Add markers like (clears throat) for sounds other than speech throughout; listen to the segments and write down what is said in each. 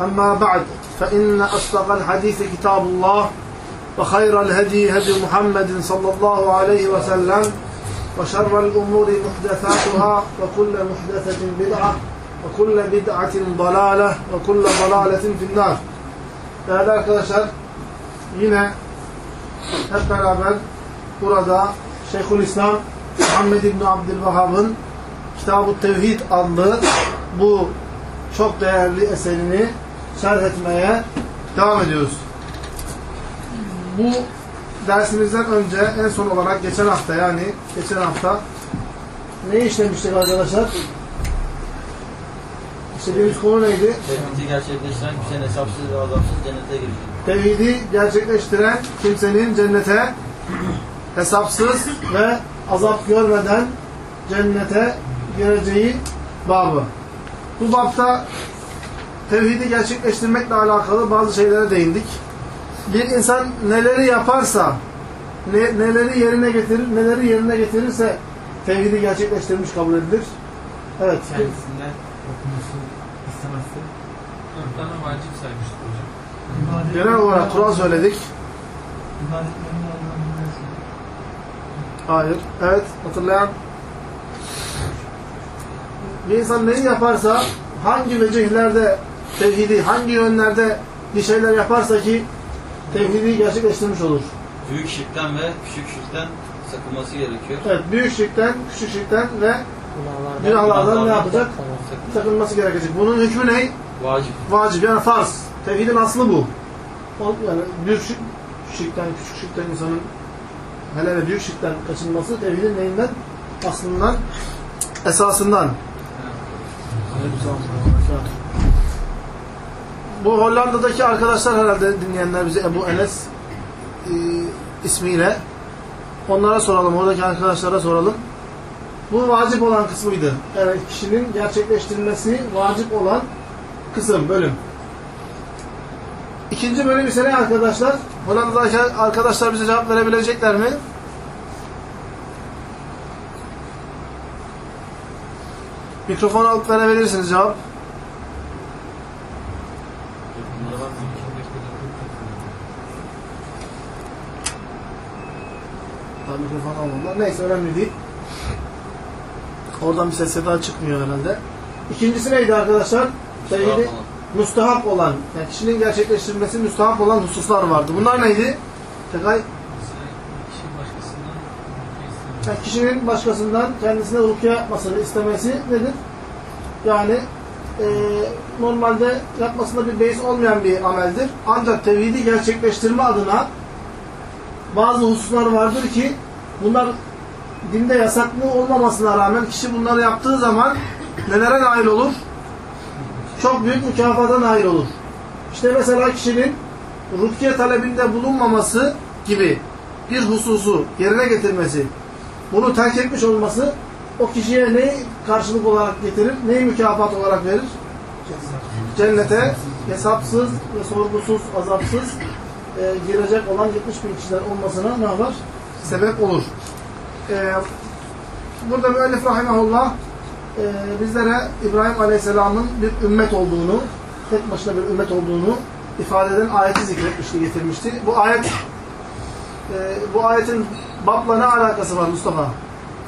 أما بعد فإن أصدق الحديث كتاب الله وخير الهدي هدي محمد صلى الله عليه وسلم وشر الأمور محدثاتها وكل محدثة بدعة وكل بدعة ضلالة وكل ضلالة في النار Değerli arkadaşlar yine hep beraber burada Şeyhülislam Muhammed İbni Abdülvahhab'ın Kitab-ı Tevhid adlı bu çok değerli eserini şerh etmeye devam ediyoruz. Bu dersimizden önce en son olarak geçen hafta yani geçen hafta ne işlemiştik arkadaşlar? İşlediğimiz konu neydi? Tevhidi gerçekleştiren kimsenin hesapsız ve azapsız cennete girecek. Tevhidi gerçekleştiren kimsenin cennete hesapsız ve azap görmeden cennete gireceği babı. Bu babta tevhidi gerçekleştirmekle alakalı bazı şeylere değindik. Bir insan neleri yaparsa, ne, neleri yerine getirir, neleri yerine getirirse tevhidi gerçekleştirmiş kabul edilir. Evet. kendisinden okunması istemezse Bana vacip saymıştır hocam. Genel olarak Kur'an söyledik. Hayır. Evet. Hatırlayan. Bir insan neyi yaparsa, hangi vecihlerde tevhidi, hangi yönlerde bir şeyler yaparsa ki tevhidi gerçekleştirmiş olur. Büyük şirkten ve küçük şirkten sakınması gerekiyor. Evet. Büyük şirkten, küçük şirkten ve günahlardan ne yapacak? Sakınması gerekecek. Bunun hükmü ne? Vacip. Vacip. Yani farz. Tevhidin aslı bu. Yani büyük şirk, şirkten, küçük şirkten insanın hele hele büyük şirkten kaçınması tevhidin neyinden? Aslından, esasından. Bu Hollanda'daki arkadaşlar herhalde dinleyenler bize Ebu Enes e, ismiyle. Onlara soralım, oradaki arkadaşlara soralım. Bu vacip olan kısmıydı. Yani kişinin gerçekleştirilmesi vacip olan kısım, bölüm. İkinci bölüm ise ne arkadaşlar? Hollanda'daki arkadaşlar bize cevap verebilecekler mi? Mikrofonu alıp verebilirsiniz cevap. Tabii mikrofon almadılar. Neyse önemli değil. Oradan bir ses seda çıkmıyor herhalde. İkincisi neydi arkadaşlar? Tevhidi olan. müstahap olan, yani kişinin gerçekleştirmesi müstahap olan hususlar vardı. Bunlar neydi? Tekay, yani kişinin başkasından kendisine rukiye yapmasını istemesi nedir? Yani e, normalde yapmasında bir beis olmayan bir ameldir. Ancak tevhidi gerçekleştirme adına bazı hususlar vardır ki bunlar dinde yasaklı olmamasına rağmen kişi bunları yaptığı zaman nelere nail olur? Çok büyük mükafata nail olur. İşte mesela kişinin rukiye talebinde bulunmaması gibi bir hususu yerine getirmesi, bunu terk etmiş olması o kişiye neyi karşılık olarak getirir, neyi mükafat olarak verir? Cennete hesapsız ve sorgusuz, azapsız e, girecek olan 70 bin kişiler olmasına ne yapar? Sebep olur. E, burada müellif rahimahullah e, bizlere İbrahim Aleyhisselam'ın bir ümmet olduğunu, tek başına bir ümmet olduğunu ifade eden ayeti zikretmişti, getirmişti. Bu ayet e, bu ayetin babla ne alakası var Mustafa?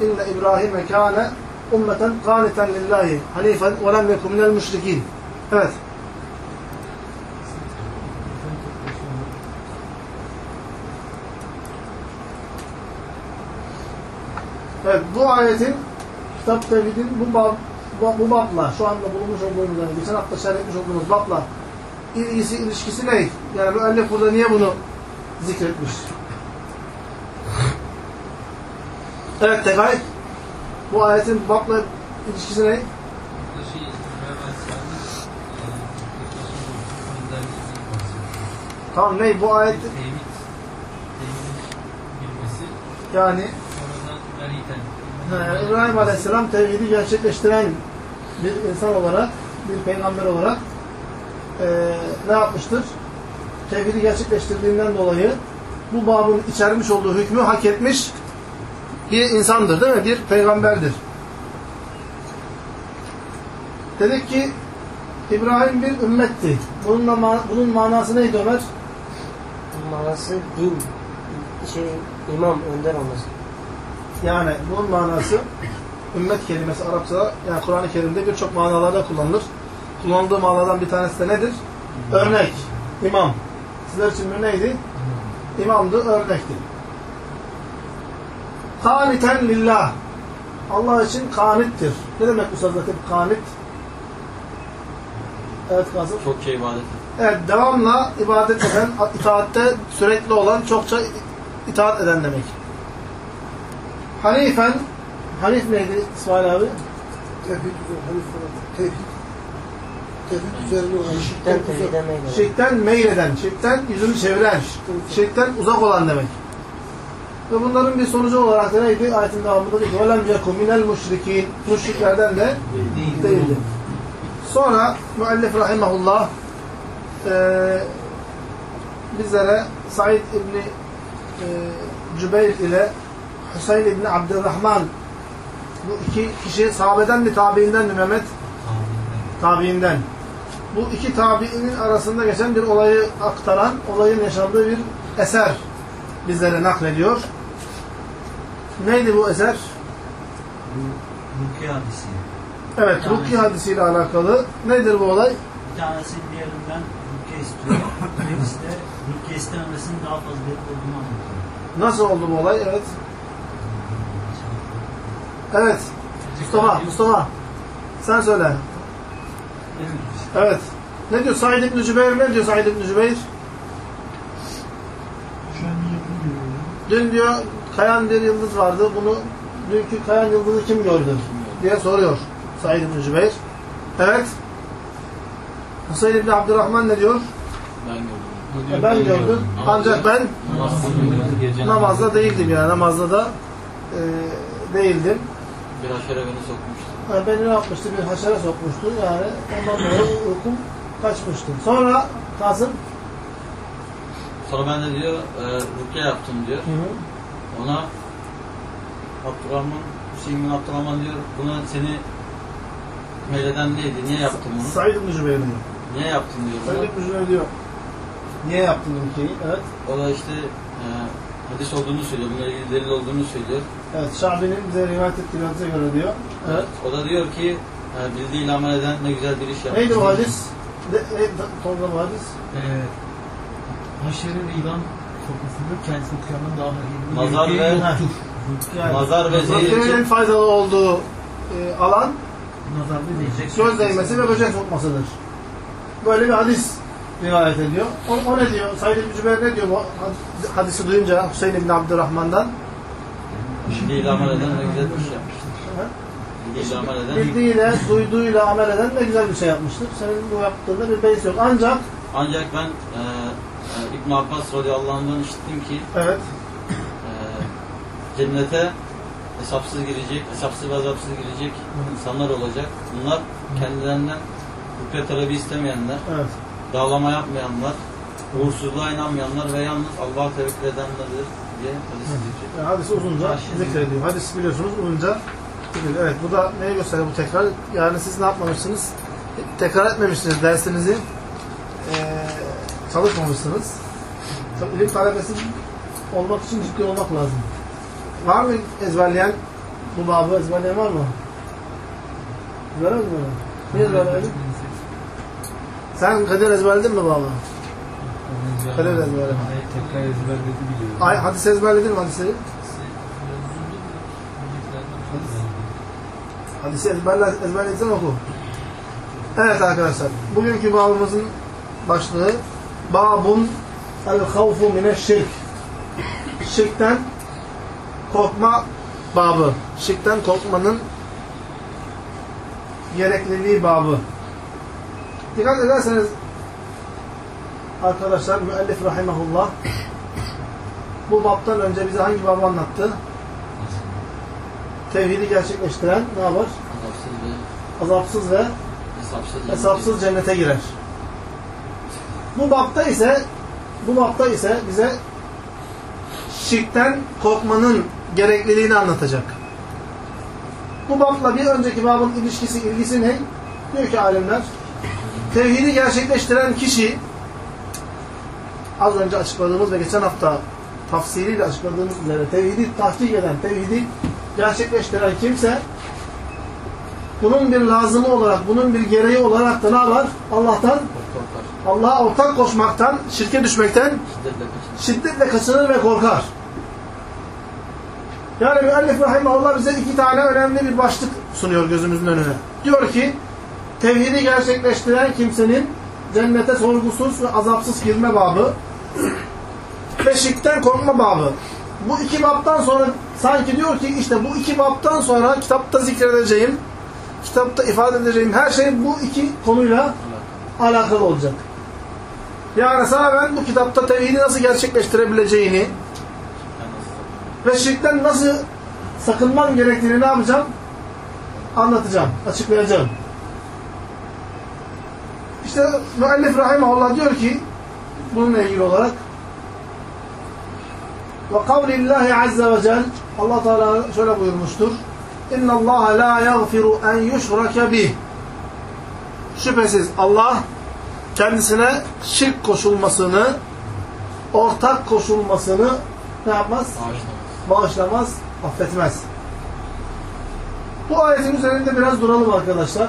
İnne İbrahim'e kâne ummeten kâniten lillahi hanifen ve lem yekun minel müşrikîn. Evet. Evet bu ayetin kitap tevhidin bu bab, bu, babla şu anda bulunmuş olduğumuz yani geçen hafta şerh etmiş olduğumuz babla ilgisi ilişkisi ne? Yani müellif burada niye bunu zikretmiş? Evet Tegay bu ayetin babla ilişkisi ne? Tamam ne bu ayet bilmesi, yani İbrahim Aleyhisselam tevhidi gerçekleştiren bir insan olarak, bir peygamber olarak eee, ne yapmıştır? Tevhidi gerçekleştirdiğinden dolayı bu babın içermiş olduğu hükmü hak etmiş bir insandır değil mi? Bir peygamberdir. Dedik ki İbrahim bir ümmetti. Bununla ma- bunun manası neydi Ömer? Manası din, şey imam önder olması. Yani bunun manası ümmet kelimesi Arapçada yani Kur'an-ı Kerim'de birçok manalarda kullanılır. Kullanıldığı manalardan bir tanesi de nedir? Örnek, imam. Sizler için bir neydi? İmamdı, örnekti. Kaniten lillah. Allah için kanittir. Ne demek bu söz zaten kanit? Evet Kasım. Çok şey ibadet. Evet, devamla ibadet eden, itaatte sürekli olan, çokça itaat eden demek. Hanifen, Hanif neydi İsmail abi? Tevhid üzerine, Hanif falan. Tevhid. Tevhid üzerine olan Şirkten şirkten uzak. tevhide meyle. Şirkten meyleden, şirkten yüzünü çeviren, şirkten uzak olan demek. Ve bunların bir sonucu olarak da neydi? Ayetin devamında diyor ki وَلَمْ يَكُمْ مِنَ الْمُشْرِك۪ينَ Müşriklerden de değildi. Sonra müellif rahimahullah eee bizlere Said İbni eee Cübeyr ile Hüseyin İbni Abdurrahman bu iki kişi sahabeden mi tabiinden mi Mehmet? Tabiinden. Bu iki tabiinin arasında geçen bir olayı aktaran, olayın yaşandığı bir eser bizlere naklediyor. Neydi bu eser? Rukiye hadisi. Evet, Rukiye hadisiyle alakalı. Nedir bu olay? Bir tanesi diğerinden rukiye istiyor. (laughs) Birisi de rukiye istememesinin daha faziletli olduğunu anlatıyor. Nasıl oldu bu olay? Evet. Evet. Mustafa, Mustafa. Sen söyle. Evet. Ne diyor Said İbn Cübeyr? Ne diyor Said İbn Cübeyr? Dün diyor kayan bir yıldız vardı. Bunu dünkü kayan yıldızı kim gördü? diye soruyor Said İbn Cübeyr. Evet. Hüseyin İbni Abdurrahman ne diyor? Ben gördüm. E, ben gördüm. Ancak ben namazda değildim yani. Namazda da e, değildim. Bir haşere beni sokmuştu. Yani beni ne yapmıştı? Bir haşere sokmuştu. Yani ondan dolayı uykum kaçmıştı. Sonra Kasım Sonra ben de diyor e, rukiye yaptım diyor. Ona Abdurrahman, Hüseyin bin Abdurrahman diyor buna seni meyleden neydi? Niye yaptın bunu? Said İbn Cübeyr diyor. Niye yaptın diyor. Said. İbn Cübeyr diyor. Niye yaptın ülkeyi? Evet. O da işte e, hadis olduğunu söylüyor. Bununla ilgili delil olduğunu söylüyor. Evet. Şabi'nin bize rivayet ettiği hadise göre diyor. Evet. O da diyor ki e, bildiğiyle amel eden ne güzel bir iş yapmış. Neydi o hadis? Ne, ne, Tolga bu hadis? Ee, haşere ve ilan sokmasında kendisini kıyamanın daha hayırlı. Nazar bir ve- yoktur. Yani, Nazar ve zehir en için faydalı olduğu e, alan Nazar ve diyecek. göz değmesi ve böcek sokmasıdır. Böyle bir hadis rivayet ediyor. O, o ne diyor? Said İbn Cübeyr ne diyor bu hadis- hadisi duyunca Hüseyin İbn Abdurrahman'dan? bildiğiyle amel eden ne güzel bir iş yapmıştır. Bildiğiyle amel eden Bildiğiyle, duyduğuyla amel eden ne güzel bir şey yapmıştır. Senin bu yaptığında bir beis yok. Ancak Ancak ben e, e, İbn Abbas radıyallahu anh'dan işittim ki evet e, cennete hesapsız girecek, hesapsız ve azapsız girecek insanlar olacak. Bunlar kendilerinden hükmet talebi istemeyenler, evet. Dağlama yapmayanlar, uğursuzluğa inanmayanlar ve yalnız Allah'a tevekkül edenlerdir diye hadis zikredecek. Yani hadisi uzunca zikrediyor. Hadis biliyorsunuz uzunca. Evet bu da neye gösteriyor bu tekrar? Yani siz ne yapmamışsınız? Tekrar etmemişsiniz dersinizi. Ee, çalışmamışsınız. Tabii İlim talebesi olmak için ciddi olmak lazım. Var mı ezberleyen? Bu babı ezberleyen var mı? Ezberlemedin mi? Niye ezberlemedin? Sen Kadir ezberledin mi baba? Kadir ezberledin. Tekrar ezberledi biliyorum. Ay, hadis ezberledin mi hadisleri? Hadisi ezberle, ezberlediysen oku. Evet arkadaşlar. Bugünkü babımızın başlığı Babun el havfu mineşşirk. Şirkten korkma babı. Şirkten korkmanın gerekliliği babı. Dikkat ederseniz arkadaşlar müellif rahimahullah bu babtan önce bize hangi babı anlattı? Tevhidi gerçekleştiren ne yapar? Azapsız ve Azapsız ve hesapsız. hesapsız cennete girer. Bu bapta ise bu bapta ise bize şirkten korkmanın gerekliliğini anlatacak. Bu bapla bir önceki babın ilişkisi, ilgisi ne? Diyor ki alimler, tevhidi gerçekleştiren kişi az önce açıkladığımız ve geçen hafta tafsiriyle açıkladığımız üzere tevhidi tahkik eden, tevhidi gerçekleştiren kimse bunun bir lazımı olarak, bunun bir gereği olarak da ne var? Allah'tan. Allah'a ortak koşmaktan, şirke düşmekten şiddetle kaçınır ve korkar. Yani müellif rahimahullah bize iki tane önemli bir başlık sunuyor gözümüzün önüne. Diyor ki, tevhidi gerçekleştiren kimsenin cennete sorgusuz ve azapsız girme babı ve şirkten korkma babı. Bu iki babtan sonra sanki diyor ki işte bu iki babtan sonra kitapta zikredeceğim, kitapta ifade edeceğim her şey bu iki konuyla alakalı olacak. Yani sana ben bu kitapta tevhidi nasıl gerçekleştirebileceğini ve şirkten nasıl sakınman gerektiğini ne yapacağım? Anlatacağım, açıklayacağım. İşte müellif rahimahullah diyor ki bununla ilgili olarak ve kavlillahi azze ve cel Allah Teala şöyle buyurmuştur. İnna Allah la yaghfiru en yushrake bih. Şüphesiz Allah kendisine şirk koşulmasını, ortak koşulmasını ne yapmaz? Bağışlamaz. Bağışlamaz, affetmez. Bu ayetin üzerinde biraz duralım arkadaşlar.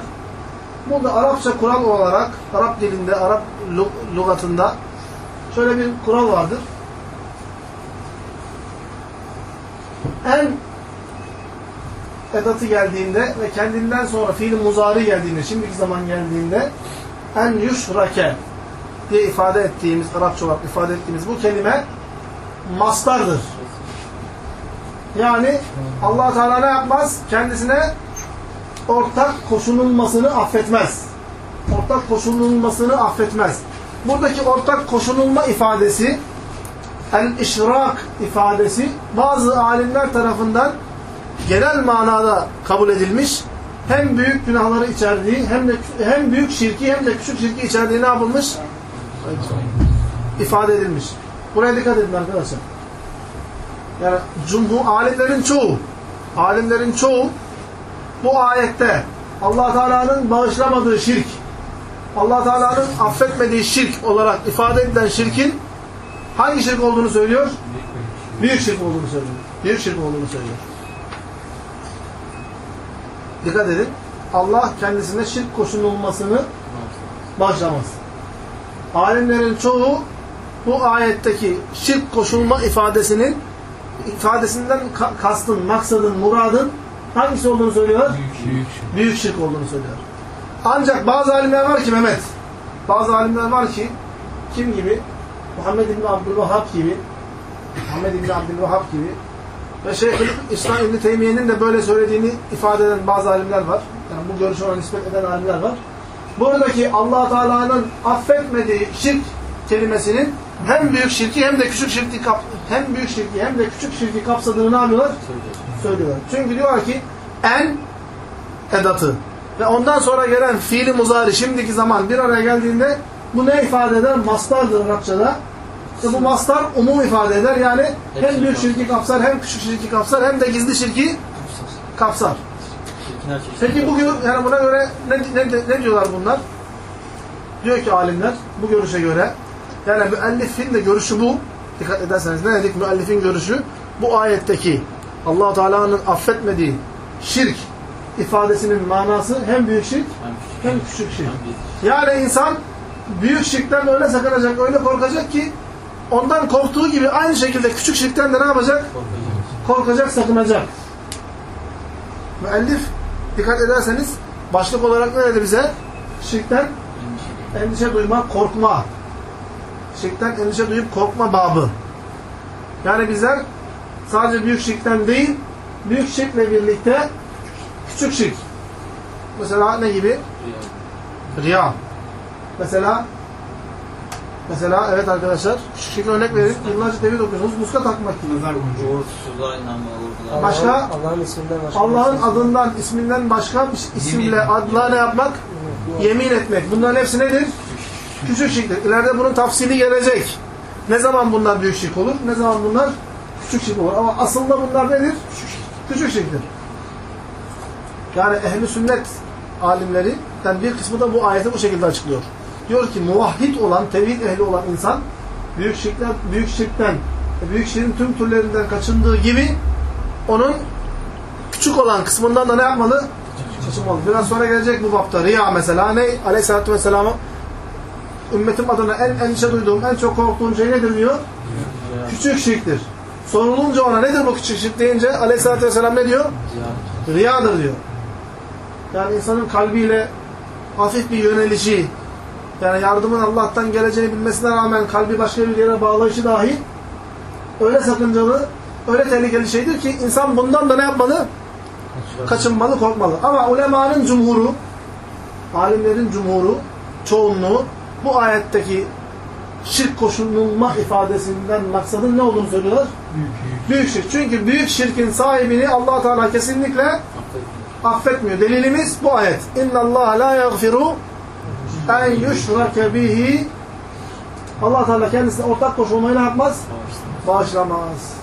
Burada Arapça kural olarak, Arap dilinde, Arap lügatında şöyle bir kural vardır. En edatı geldiğinde ve kendinden sonra fiil muzari geldiğinde, şimdiki zaman geldiğinde en yuşrake diye ifade ettiğimiz, Arapça olarak ifade ettiğimiz bu kelime mastardır. Yani allah Teala ne yapmaz? Kendisine ortak koşululmasını affetmez. Ortak koşululmasını affetmez. Buradaki ortak koşululma ifadesi el-işrak ifadesi bazı alimler tarafından genel manada kabul edilmiş. Hem büyük günahları içerdiği hem de hem büyük şirki hem de küçük şirki içerdiği ne yapılmış? ifade edilmiş. Buraya dikkat edin arkadaşlar. Yani cumhur alimlerin çoğu alimlerin çoğu bu ayette Allah Teala'nın bağışlamadığı şirk Allah Teala'nın affetmediği şirk olarak ifade edilen şirkin hangi şirk olduğunu söylüyor? Büyük şirk olduğunu söylüyor. Büyük şirk olduğunu söylüyor. Dikkat edin. Allah kendisine şirk koşululmasını bağışlamaz. Alimlerin çoğu bu ayetteki şirk koşulma ifadesinin ifadesinden ka kastın, maksadın, muradın hangisi olduğunu söylüyor? Büyük. Büyük şirk olduğunu söylüyor. Ancak bazı alimler var ki Mehmet, bazı alimler var ki kim gibi? Muhammed İbni Abdülvahhab gibi, Muhammed İbni Abdülvahhab gibi ve Şeyh İslam İbni Teymiye'nin de böyle söylediğini ifade eden bazı alimler var. Yani bu görüşe ona nispet eden alimler var. Buradaki allah Teala'nın affetmediği şirk kelimesinin hem büyük şirki hem de küçük şirki hem büyük şirki hem de küçük şirki kapsadığını ne yapıyorlar? Söylüyorlar. Çünkü diyorlar ki en edatı ve ondan sonra gelen fiili muzari şimdiki zaman bir araya geldiğinde bu ne ifade eder? Mastardır Arapçada. İşte bu mastar umum ifade eder. Yani hem büyük şirki kapsar hem küçük şirki kapsar hem de gizli şirki kapsar. Çeşidi. Peki bu gör- yani buna göre ne, ne, ne diyorlar bunlar? Diyor ki alimler bu görüşe göre yani müellifin de görüşü bu. Dikkat ederseniz ne dedik müellifin görüşü? Bu ayetteki allah Teala'nın affetmediği şirk ifadesinin manası hem büyük şirk Hem küçük. şirk. Yani insan büyük şirkten öyle sakınacak, öyle korkacak ki ondan korktuğu gibi aynı şekilde küçük şirkten de ne yapacak? Korkacak, sakınacak. Müellif dikkat ederseniz başlık olarak ne dedi bize? Şirkten endişe duyma, korkma. Şirkten endişe duyup korkma babı. Yani bizler sadece büyük şirkten değil, büyük şirkle birlikte küçük şirk. Mesela ne gibi? Riya. Mesela mesela evet arkadaşlar küçük şirke örnek verin. Yıllarca tevhid okuyorsunuz. Muska takmak gibi. Uğursuzluğa inanma, uğurluğa. Başka? Allah'ın Allah'ın isminden başka. Allah'ın adından, isminden başka bir isimle, adla ne yapmak? Yemin etmek. Bunların hepsi nedir? (laughs) Küçük şirktir. İleride bunun tafsili gelecek. Ne zaman bunlar büyük şirk olur? Ne zaman bunlar küçük şirk olur? Ama aslında bunlar nedir? Küçük şirktir. Yani ehli sünnet alimlerinden bir kısmı da bu ayeti bu şekilde açıklıyor. Diyor ki muvahhid olan, tevhid ehli olan insan büyük şirkten, büyük şirkten, büyük şirkin tüm türlerinden kaçındığı gibi onun küçük olan kısmından da ne yapmalı? Kaçınmalı. Biraz sonra gelecek bu bapta. Riya mesela ne? Aleyhisselatü Vesselam'a ümmetim adına en endişe duyduğum, en çok korktuğum şey nedir diyor? Küçük şirktir. Sorulunca ona nedir bu küçük deyince Aleyhisselatü Vesselam ne diyor? Riyadır diyor. Yani insanın kalbiyle hafif bir yönelişi, yani yardımın Allah'tan geleceğini bilmesine rağmen kalbi başka bir yere bağlayışı dahi öyle sakıncalı, öyle tehlikeli şeydir ki insan bundan da ne yapmalı? Kaçınmalı, korkmalı. Ama ulemanın cumhuru, alimlerin cumhuru, çoğunluğu bu ayetteki şirk koşulma ifadesinden maksadın ne olduğunu söylüyorlar? Büyük şirk. Çünkü büyük şirkin sahibini allah Teala kesinlikle affetmiyor. Delilimiz bu ayet. İnna Allah la yaghfiru en yushrake bihi Allah Teala kendisine ortak koşulmayı ne yapmaz? Bağışlamaz.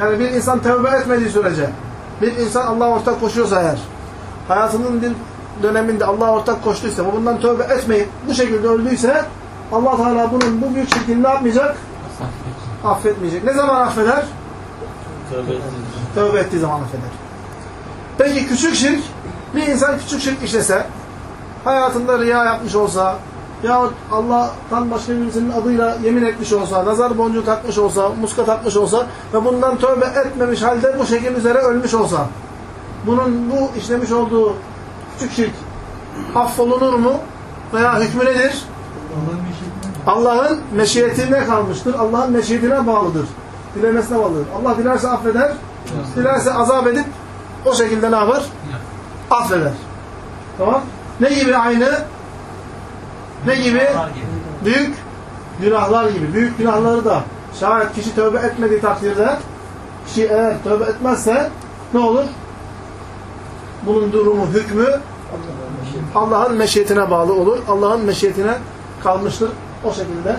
Yani bir insan tevbe etmediği sürece, bir insan Allah'a ortak koşuyorsa eğer, hayatının bir döneminde Allah'a ortak koştuysa, bu bundan tövbe etmeyip bu şekilde öldüyse, Allah Teala bunun bu büyük şirkini ne yapmayacak? Affetmeyecek. Ne zaman affeder? Tövbe etsin. Tövbe ettiği zaman affeder. Peki küçük şirk, bir insan küçük şirk işlese, hayatında riya yapmış olsa, yahut Allah'tan başka birisinin adıyla yemin etmiş olsa, nazar boncuğu takmış olsa, muska takmış olsa ve bundan tövbe etmemiş halde bu şekil üzere ölmüş olsa, bunun bu işlemiş olduğu küçük şirk affolunur mu? Veya hükmü nedir? Allah'ın meşiyetine kalmıştır. Allah'ın meşiyetine bağlıdır. Dilemesine bağlıdır. Allah dilerse affeder, dilerse azap edip o şekilde ne yapar? Affeder. Tamam? Ne gibi aynı? Ne gibi. Büyük günahlar gibi. Büyük günahları da şayet kişi tövbe etmediği takdirde kişi eğer tövbe etmezse ne olur? Bunun durumu, hükmü Allah'ın meşiyetine bağlı olur. Allah'ın meşiyetine kalmıştır. O şekilde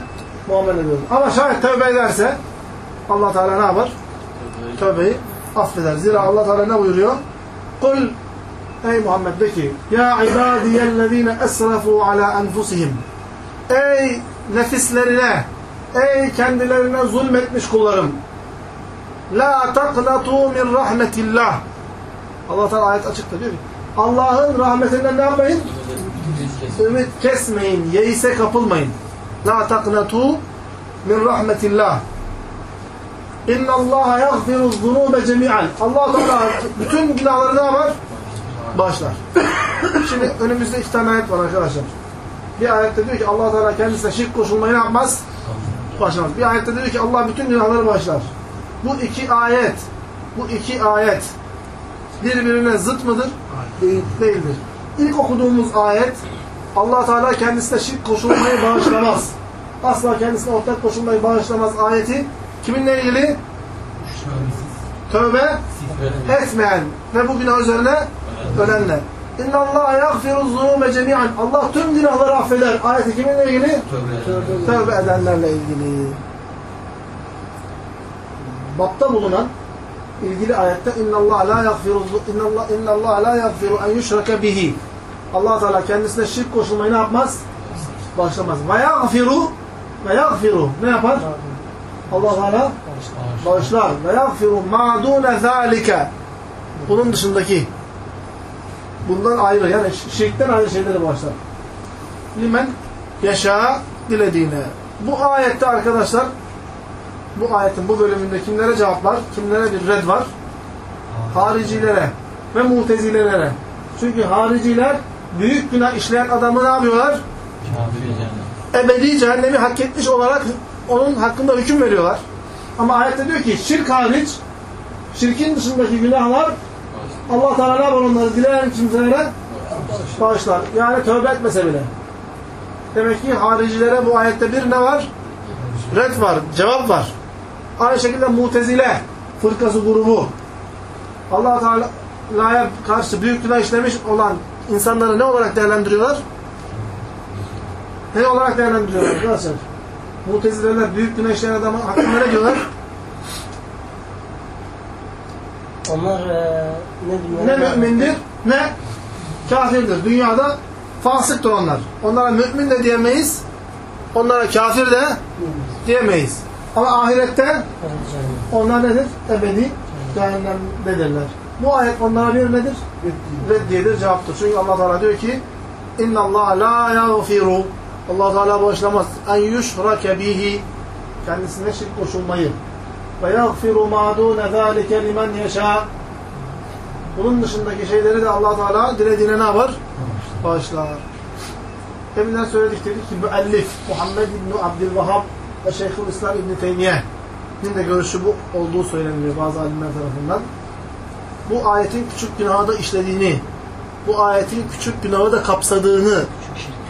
muamele ediyoruz. Ama şayet tövbe ederse Allah Teala ne yapar? Tövbeyi affeder. Zira Allah Teala ne buyuruyor? Kul Ey Muhammed de ki Ya ibadiyellezine esrafu ala enfusihim Ey nefislerine Ey kendilerine zulmetmiş kullarım La taqnatu min rahmetillah Allah Teala ayet açıkta diyor ki Allah'ın rahmetinden ne yapmayın? Ümit kesmeyin, yeise kapılmayın. La taqnatu min rahmetillah. İnna Allah yaghfiru zunuba cemi'an. Allah Teala bütün günahları ne yapar? Bağışlar. Şimdi önümüzde iki tane ayet var arkadaşlar. Bir ayette diyor ki Allah Teala kendisine şirk koşulmayı yapmaz? Bağışlamaz. Bir ayette diyor ki Allah bütün günahları bağışlar. Bu iki ayet, bu iki ayet birbirine zıt mıdır? Değil, değildir. İlk okuduğumuz ayet allah Teala kendisine şirk koşulmayı bağışlamaz. Asla kendisine ortak koşulmayı bağışlamaz ayeti kiminle ilgili? Tövbe etmeyen ve bu günah üzerine ölenler. İnna Allah yaghfiru zunuba cemi'an. Allah tüm günahları affeder. Ayeti kiminle ilgili? Tövbe. Tövbe edenlerle ilgili. Bapta bulunan ilgili ayette inna Allah la yaghfiru inna Allah inna Allah la yaghfiru en yushraka bihi. Allah Teala kendisine şirk koşulmayı ne yapmaz? Başlamaz. Ve yaghfiru ve yaghfiru ne yapar? Allah Teala bağışlar. Ve yaghfiru ma dune. Bunun dışındaki bundan ayrı yani şirkten ayrı şeyleri bağışlar. Limen yaşa dilediğine. Bu ayette arkadaşlar bu ayetin bu bölümünde kimlere cevaplar, kimlere bir red var? Haricilere ve mutezilelere. Çünkü hariciler büyük günah işleyen adamı ne yapıyorlar? Ebedi cehennemi hak etmiş olarak onun hakkında hüküm veriyorlar. Ama ayette diyor ki şirk hariç şirkin dışındaki günahlar Allah Teala ne yapar onları dileyen kimselere bağışlar. Yani tövbe etmese bile. Demek ki haricilere bu ayette bir ne var? Red var, cevap var. Aynı şekilde mutezile fırkası grubu Allah Teala'ya karşı büyük günah işlemiş olan insanları ne olarak değerlendiriyorlar? Ne olarak değerlendiriyorlar arkadaşlar? Mutezileler büyük günah işleyen adamı hakkında ne diyorlar? Onlar e, ne Ne mümindir ne kafirdir. Dünyada fasıktır onlar. Onlara mümin de diyemeyiz. Onlara kafir de diyemeyiz. Ama ahirette onlar nedir? Ebedi cehennemdedirler. Bu ayet onlara bir nedir? Reddiyedir, cevaptır. Çünkü Allah Teala diyor ki İnna Allah la yaghfiru Allah Teala bağışlamaz. En yushrake bihi kendisine şirk koşulmayı. Yaghfiru ma dune zalike limen yeşâ bunun dışındaki şeyleri de allah Teala dilediğine ne yapar? Bağışlar. Deminden söyledik dedik ki müellif Muhammed İbni Abdülvahhab ve Şeyhülislam İbni Teymiye'nin de görüşü bu olduğu söyleniyor bazı alimler tarafından. Bu ayetin küçük günahı da işlediğini, bu ayetin küçük günahı da kapsadığını,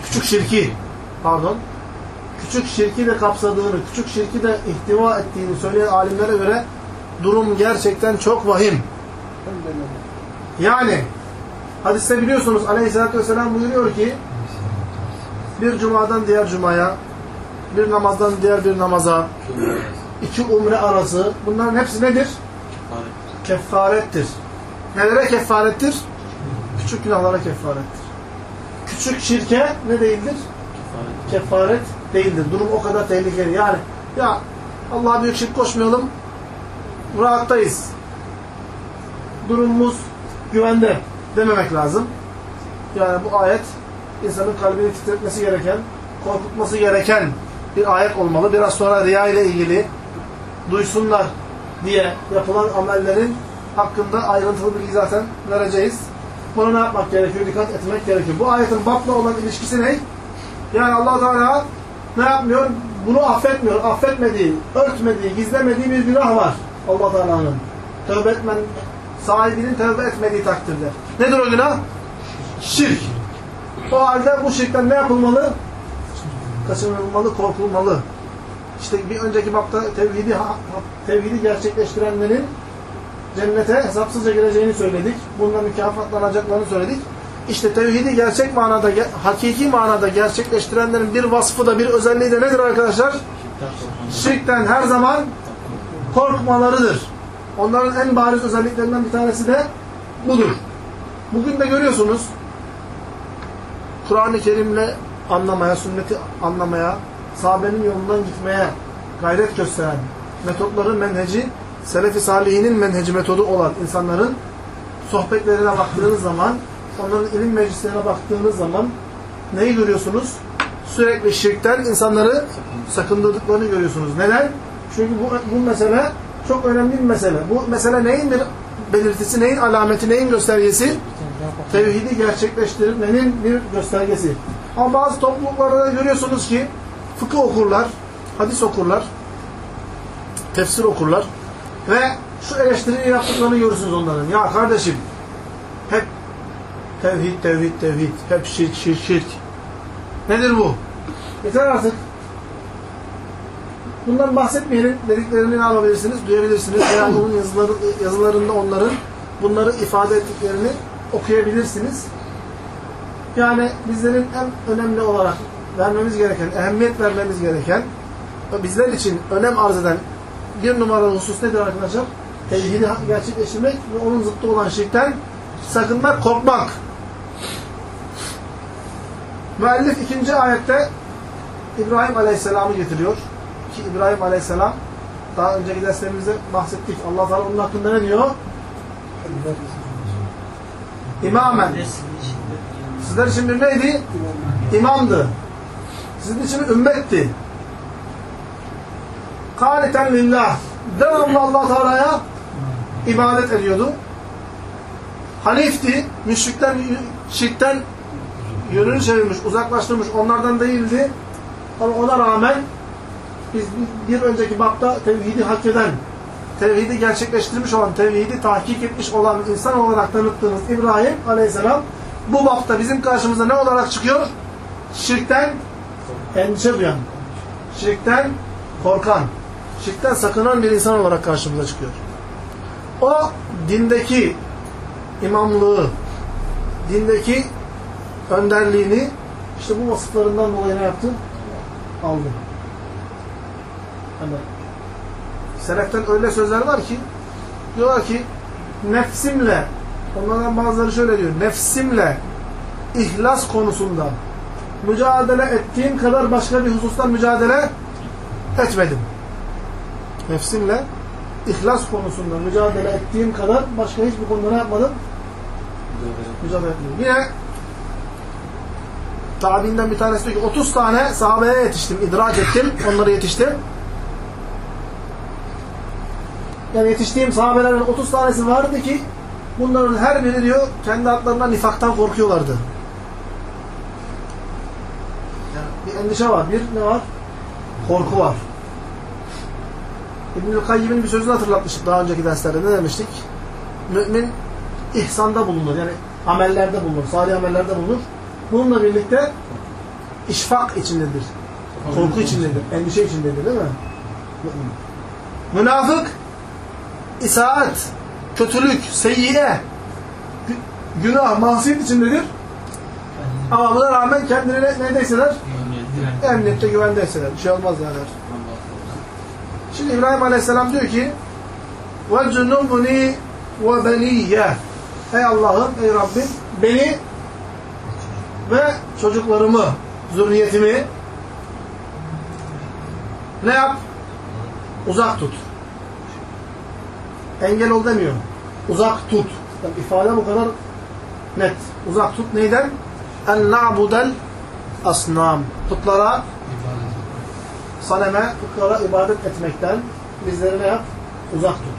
küçük şirki, pardon, küçük şirki de kapsadığını, küçük şirki de ihtiva ettiğini söyleyen alimlere göre durum gerçekten çok vahim. Yani hadiste biliyorsunuz aleyhissalatü vesselam buyuruyor ki bir cumadan diğer cumaya bir namazdan diğer bir namaza iki umre arası bunların hepsi nedir? Kefarettir. Nelere kefarettir? Küçük günahlara kefarettir. Küçük şirke ne değildir? Kefaret değildir. Durum o kadar tehlikeli. Yani ya Allah'a büyük şirk koşmayalım rahattayız. Durumumuz güvende dememek lazım. Yani bu ayet insanın kalbini titretmesi gereken, korkutması gereken bir ayet olmalı. Biraz sonra riya ile ilgili duysunlar diye yapılan amellerin hakkında ayrıntılı bilgi zaten vereceğiz. Bunu ne yapmak gerekiyor? Dikkat etmek gerekiyor. Bu ayetin babla olan ilişkisi ne? Yani allah Teala ne yapmıyor? Bunu affetmiyor. Affetmediği, örtmediği, gizlemediği bir günah var allah Teala'nın. Tövbe etmen, sahibinin tövbe etmediği takdirde. Nedir o günah? Şirk. O halde bu şirkten ne yapılmalı? Kaçınılmalı, korkulmalı. İşte bir önceki bapta tevhidi, tevhidi gerçekleştirenlerin cennete hesapsızca gireceğini söyledik. Bununla mükafatlanacaklarını söyledik. İşte tevhidi gerçek manada, hakiki manada gerçekleştirenlerin bir vasfı da bir özelliği de nedir arkadaşlar? Şirkten her zaman korkmalarıdır. Onların en bariz özelliklerinden bir tanesi de budur. Bugün de görüyorsunuz Kur'an-ı Kerim'le anlamaya, sünneti anlamaya, sahabenin yolundan gitmeye gayret gösteren metotların menheci, Selefi Salihinin menheci metodu olan insanların sohbetlerine baktığınız zaman, onların ilim meclislerine baktığınız zaman neyi görüyorsunuz? Sürekli şirkten insanları sakındırdıklarını görüyorsunuz. Neden? Çünkü bu, bu mesele çok önemli bir mesele. Bu mesele neyin belirtisi, neyin alameti, neyin göstergesi? Tevhidi gerçekleştirmenin bir göstergesi. Ama bazı topluluklarda da görüyorsunuz ki fıkıh okurlar, hadis okurlar, tefsir okurlar ve şu eleştiriyi yaptıklarını görürsünüz onların. Ya kardeşim hep tevhid, tevhid, tevhid, hep şirk, şirk, şirk. Nedir bu? Yeter artık. Bundan bahsetmeyelim dediklerini ne yapabilirsiniz? Duyabilirsiniz. Veya onun yazıları, yazılarında onların bunları ifade ettiklerini okuyabilirsiniz. Yani bizlerin en önemli olarak vermemiz gereken, ehemmiyet vermemiz gereken bizler için önem arz eden bir numaralı husus nedir arkadaşlar? Tevhidi gerçekleştirmek ve onun zıttı olan şirkten sakınmak, korkmak. Müellif ikinci ayette İbrahim Aleyhisselam'ı getiriyor. Ki İbrahim Aleyhisselam daha önceki derslerimizde bahsettik. Allah Teala onun hakkında ne diyor? İmamen. Sizler için bir neydi? İmamdı. Sizin için ümmetti. Kaniten lillah. Devamlı Allah Teala'ya ibadet ediyordu. Hanifti. Müşrikten, şirkten yönünü çevirmiş, uzaklaştırmış. Onlardan değildi. Ama ona rağmen biz bir önceki bapta tevhidi hak eden, tevhidi gerçekleştirmiş olan, tevhidi tahkik etmiş olan insan olarak tanıttığımız İbrahim aleyhisselam bu bapta bizim karşımıza ne olarak çıkıyor? Şirkten endişe duyan, şirkten korkan, şirkten sakınan bir insan olarak karşımıza çıkıyor. O dindeki imamlığı, dindeki önderliğini işte bu vasıflarından dolayı ne yaptı? Aldı. Hani Seleften öyle sözler var ki diyorlar ki nefsimle onlardan bazıları şöyle diyor nefsimle ihlas konusunda mücadele ettiğim kadar başka bir husustan mücadele etmedim. Nefsimle ihlas konusunda mücadele ettiğim kadar başka hiçbir konuda ne yapmadım? Mücadele etmedim. Yine tabiinden bir tanesi diyor ki 30 tane sahabeye yetiştim, idrak ettim, onlara yetiştim. Yani yetiştiğim sahabelerin 30 tanesi vardı ki bunların her biri diyor kendi haklarından nifaktan korkuyorlardı. Yani bir endişe var. Bir ne var? Korku var. İbnül Kayyim'in bir sözünü hatırlatmıştık daha önceki derslerde. Ne demiştik? Mümin ihsanda bulunur. Yani amellerde bulunur. Salih amellerde bulunur. Bununla birlikte işfak içindedir. Korku içindedir. Endişe içindedir değil mi? Münafık isaat, kötülük, seyyiye, gü- günah, masiyet içindedir. Ama buna rağmen kendini ne, neyde hisseder? Emniyette, güvende hisseder. Bir şey olmaz yani. Şimdi İbrahim Aleyhisselam diyor ki وَجُنُبُنِي وَبَنِيَّ Ey Allah'ım, ey Rabbim beni ve çocuklarımı, zürriyetimi ne yap? Uzak tut. Engel ol demiyor. Uzak tut. Yani ifade bu kadar net. Uzak tut neyden? En na'budel asnam. Putlara saneme, putlara ibadet etmekten bizleri ne yap? Uzak tut.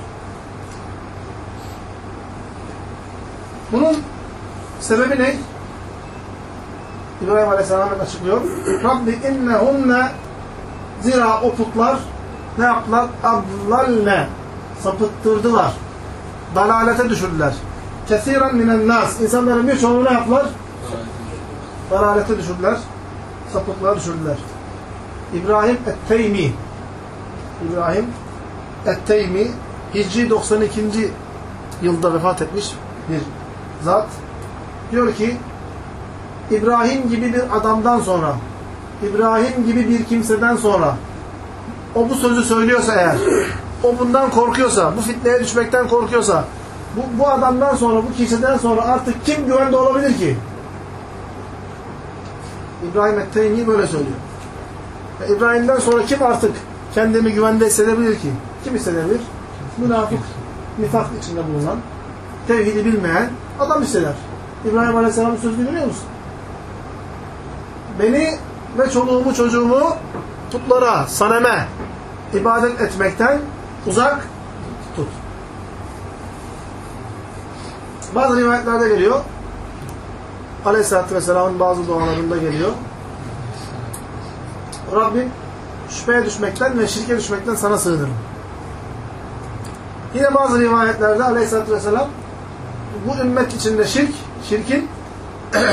Bunun sebebi ne? İbrahim Aleyhisselam açıklıyor. Rabbi innehunne zira o putlar ne yaptılar? Adlalne sapıttırdılar. Dalalete düşürdüler. Kesiren minen nas. İnsanların birçoğunu ne yaptılar? Dalalete düşürdüler. Sapıklığa düşürdüler. İbrahim Et-Teymi İbrahim Et-Teymi Hicri 92. yılda vefat etmiş bir zat. Diyor ki İbrahim gibi bir adamdan sonra İbrahim gibi bir kimseden sonra o bu sözü söylüyorsa eğer o bundan korkuyorsa, bu fitneye düşmekten korkuyorsa bu, bu adamdan sonra, bu kişiden sonra artık kim güvende olabilir ki? İbrahim Etteyni böyle söylüyor. E, İbrahim'den sonra kim artık kendini güvende hissedebilir ki? Kim hissedebilir? Münafık, nifak içinde bulunan, tevhidi bilmeyen adam hisseder. İbrahim Aleyhisselam'ın sözünü görüyor musun? Beni ve çoluğumu çocuğumu putlara, saneme ibadet etmekten uzak tut. Bazı rivayetlerde geliyor. Aleyhisselatü Vesselam'ın bazı dualarında geliyor. Rabbim şüpheye düşmekten ve şirke düşmekten sana sığınırım. Yine bazı rivayetlerde Aleyhisselatü Vesselam bu ümmet içinde şirk, şirkin (clears throat)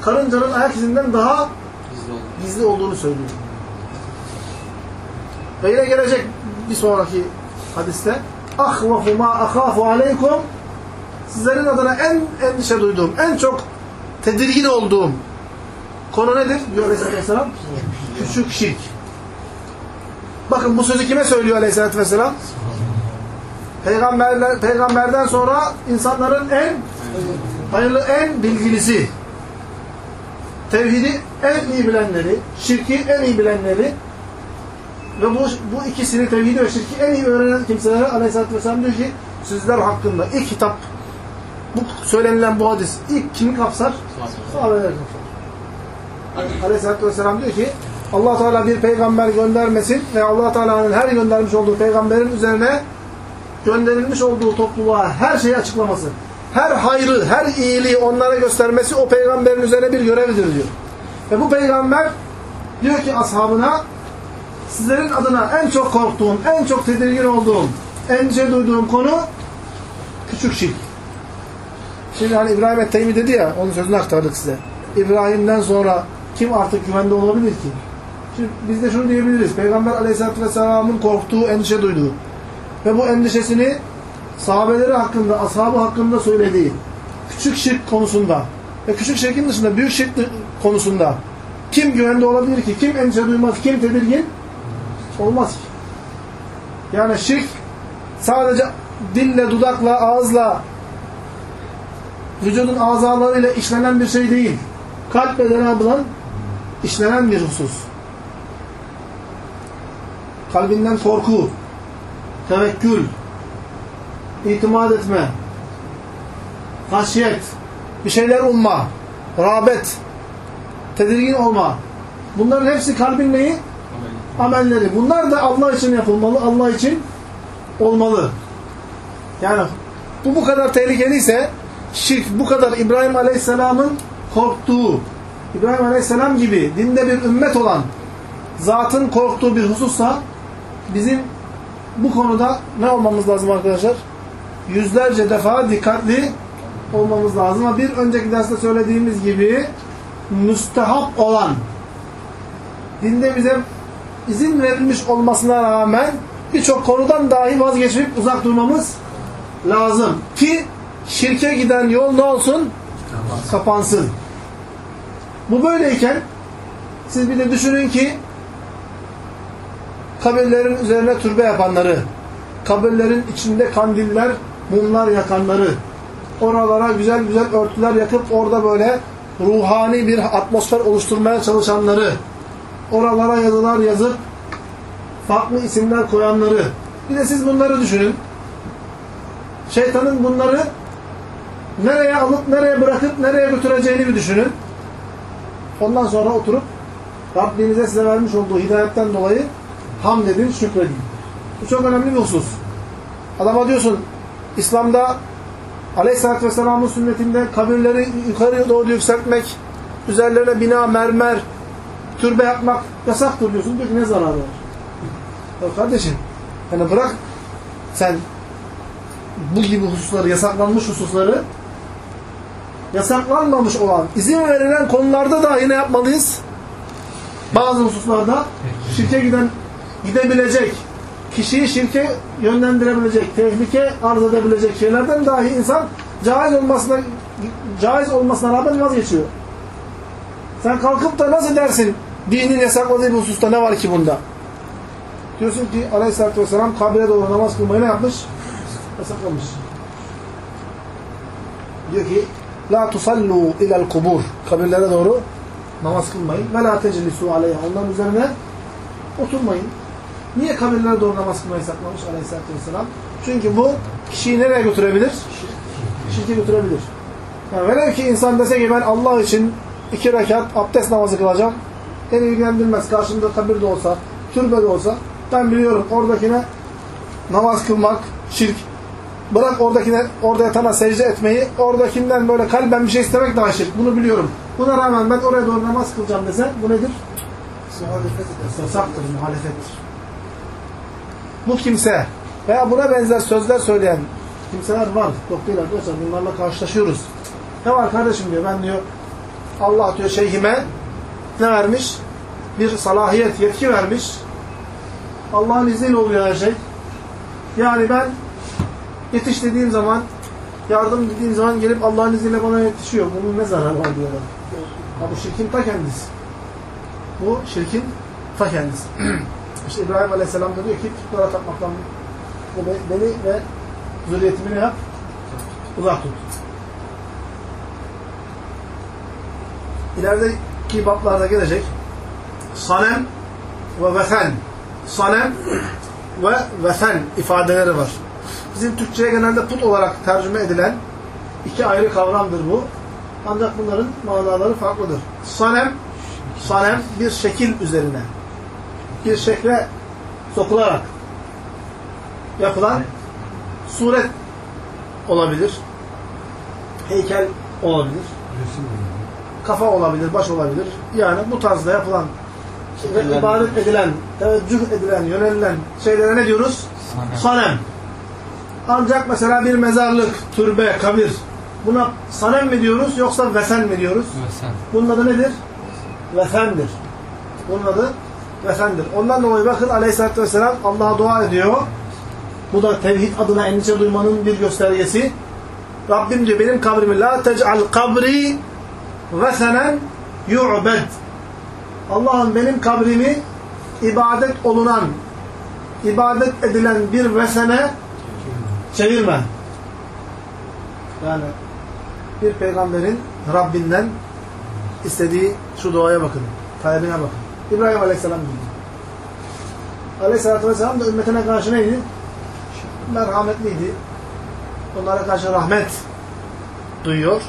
karıncanın ayak izinden daha gizli olduğunu söylüyor. Ve yine gelecek bir sonraki hadiste ahvafu ma akhafu aleykum sizlerin adına en endişe duyduğum, en çok tedirgin olduğum konu nedir? diyor Aleyhisselatü Vesselam. Küçük şirk. Bakın bu sözü kime söylüyor Aleyhisselatü Vesselam? Peygamberler, peygamberden sonra insanların en hayırlı, en bilgilisi. Tevhidi en iyi bilenleri, şirki en iyi bilenleri ve bu, bu ikisini tevhidi ve şirki en iyi öğrenen kimselere Aleyhisselatü Vesselam diyor ki sizler hakkında ilk kitap bu söylenilen bu hadis ilk kimi kapsar? Sahabeler kapsar. Aleyhisselatü Vesselam diyor ki allah Teala bir peygamber göndermesin ve allah Teala'nın her göndermiş olduğu peygamberin üzerine gönderilmiş olduğu topluluğa her şeyi açıklaması. her hayrı, her iyiliği onlara göstermesi o peygamberin üzerine bir görevdir diyor. Ve bu peygamber diyor ki ashabına sizlerin adına en çok korktuğum, en çok tedirgin olduğum, endişe duyduğum konu küçük şirk. Şimdi hani İbrahim Etteymi dedi ya, onun sözünü aktardık size. İbrahim'den sonra kim artık güvende olabilir ki? Şimdi biz de şunu diyebiliriz. Peygamber Aleyhisselatü vesselamın korktuğu, endişe duyduğu ve bu endişesini sahabeleri hakkında, ashabı hakkında söylediği küçük şirk konusunda ve küçük şirkin dışında büyük şirk konusunda kim güvende olabilir ki? Kim endişe duymaz? Kim tedirgin? Olmaz ki. Yani şirk sadece dille, dudakla, ağızla vücudun azalarıyla işlenen bir şey değil. Kalp ve denabılan işlenen bir husus. Kalbinden korku, tevekkül, itimat etme, haşyet, bir şeyler umma, rağbet, tedirgin olma. Bunların hepsi kalbin neyi? Amelleri. Bunlar da Allah için yapılmalı, Allah için olmalı. Yani bu bu kadar tehlikeliyse şirk bu kadar İbrahim Aleyhisselam'ın korktuğu, İbrahim Aleyhisselam gibi dinde bir ümmet olan zatın korktuğu bir husussa bizim bu konuda ne olmamız lazım arkadaşlar? Yüzlerce defa dikkatli olmamız lazım. Ama bir önceki derste söylediğimiz gibi müstehap olan dinde bize izin verilmiş olmasına rağmen birçok konudan dahi vazgeçip uzak durmamız lazım. Ki şirke giden yol ne olsun? Kapansın. Bu böyleyken siz bir de düşünün ki kabirlerin üzerine türbe yapanları, kabirlerin içinde kandiller, mumlar yakanları, oralara güzel güzel örtüler yakıp orada böyle ruhani bir atmosfer oluşturmaya çalışanları, oralara yazılar yazıp farklı isimler koyanları, bir de siz bunları düşünün. Şeytanın bunları nereye alıp, nereye bırakıp, nereye götüreceğini bir düşünün. Ondan sonra oturup Rabbinize size vermiş olduğu hidayetten dolayı hamd edin, şükredin. Bu çok önemli bir husus. Adama diyorsun, İslam'da Aleyhisselatü Vesselam'ın sünnetinde kabirleri yukarıya doğru yükseltmek, üzerlerine bina, mermer, türbe yapmak yasaktır diyorsun. Diyor ki ne zararı var? Ya kardeşim, yani bırak sen bu gibi hususları, yasaklanmış hususları yasaklanmamış olan, izin verilen konularda da yine yapmalıyız. Bazı hususlarda şirke giden gidebilecek, kişiyi şirke yönlendirebilecek, tehlike arz edebilecek şeylerden dahi insan caiz olmasına caiz olmasına rağmen vazgeçiyor. Sen kalkıp da nasıl dersin dinin yasakladığı bir hususta ne var ki bunda? Diyorsun ki aleyhissalatü vesselam kabre doğru namaz kılmayı ne yapmış? Yasaklamış. Diyor ki La tusallu ilel kubur kabirlere doğru namaz kılmayın. Ve la teclisu aleyha. Onların üzerine oturmayın. Niye kabirlere doğru namaz kılmayı saklamış aleyhissalatü vesselam? Çünkü bu kişiyi nereye götürebilir? Şirke götürebilir. Yani velev ki insan dese ki ben Allah için iki rekat abdest namazı kılacağım. Beni ilgilendirmez. Karşımda kabir de olsa, türbe de olsa ben biliyorum oradakine namaz kılmak şirk. Bırak oradakine, orada yatana secde etmeyi, oradakinden böyle kalben bir şey istemek daha şirk. Bunu biliyorum. Buna rağmen ben oraya doğru namaz kılacağım dese bu nedir? Yasaktır, muhalefettir. Bu kimse veya buna benzer sözler söyleyen kimseler var. Yok değil arkadaşlar. Bunlarla karşılaşıyoruz. Ne var kardeşim diyor. Ben diyor Allah diyor şeyhime ne vermiş? Bir salahiyet, yetki vermiş. Allah'ın izniyle oluyor her şey. Yani ben yetiş dediğim zaman yardım dediğim zaman gelip Allah'ın izniyle bana yetişiyor. Bunun ne zararı var diyorlar. Ha, bu şirkin ta kendisi. Bu şirkin ta kendisi. (clears throat) İşte İbrahim Aleyhisselam da diyor ki putlara tapmaktan beni ve zürriyetimi ne yap? Uzak tut. İlerideki bablarda gelecek sanem ve vesen sanem ve vesen ifadeleri var. Bizim Türkçe'ye genelde put olarak tercüme edilen iki ayrı kavramdır bu. Ancak bunların manaları farklıdır. Sanem, sanem bir şekil üzerine, bir şekle sokularak yapılan suret olabilir. heykel olabilir. Kafa olabilir, baş olabilir. Yani bu tarzda yapılan ve ibadet edilen, teveccüh edilen, yönelilen şeylere ne diyoruz? Sanem. Ancak mesela bir mezarlık, türbe, kabir. Buna sanem mi diyoruz yoksa vesen mi diyoruz? Vesen. Bunun adı nedir? Vefendir. Bunun adı vefendir. Ondan dolayı bakın aleyhissalatü vesselam Allah'a dua ediyor. Bu da tevhid adına endişe duymanın bir göstergesi. Rabbim diyor benim kabrimi la tec'al kabri vesenen yu'bed. Allah'ım benim kabrimi ibadet olunan, ibadet edilen bir vesene çevirme. Yani bir peygamberin Rabbinden istediği şu duaya bakın. Talebine bakın. İbrahim Aleyhisselam diyor. Aleyhisselatü Vesselam da ümmetine karşı neydi? Merhametliydi. Onlara karşı rahmet duyuyor.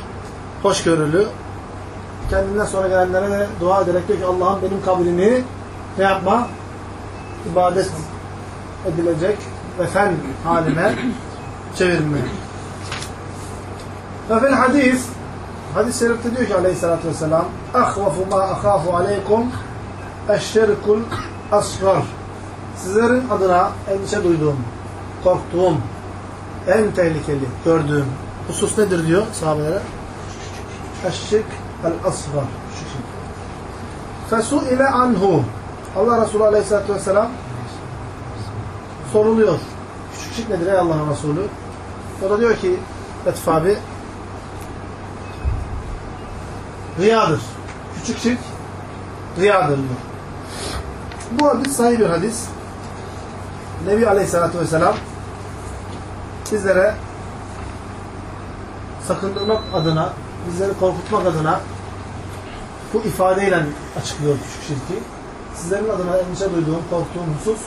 Hoşgörülü Kendinden sonra gelenlere de dua ederek diyor ki Allah'ım benim kabrimi ne yapma? İbadet edilecek ve fen haline çevirme. Ve fil hadis Hadis-i şerifte diyor ki aleyhissalatü vesselam اَخْوَفُ مَا أَخَافُ عَلَيْكُمْ اَشْشَرِكُ الْأَصْغَرِ Sizlerin adına endişe duyduğum, korktuğum, en tehlikeli gördüğüm husus nedir diyor sahabelere? اَشْşirk el-asgar şu şekilde. Fesu'ile anhu Allah Resulü Aleyhisselatü Vesselam soruluyor. Küçük şirk nedir ey Allah'ın Resulü? O da diyor ki Latif abi riyadır. Küçük şirk riyadır diyor. Bu hadis sahih bir hadis. Nebi Aleyhisselatü Vesselam bizlere sakındırmak adına, bizleri korkutmak adına bu ifadeyle açıklıyor küçük şirki. Sizlerin adına endişe duyduğum, korktuğum husus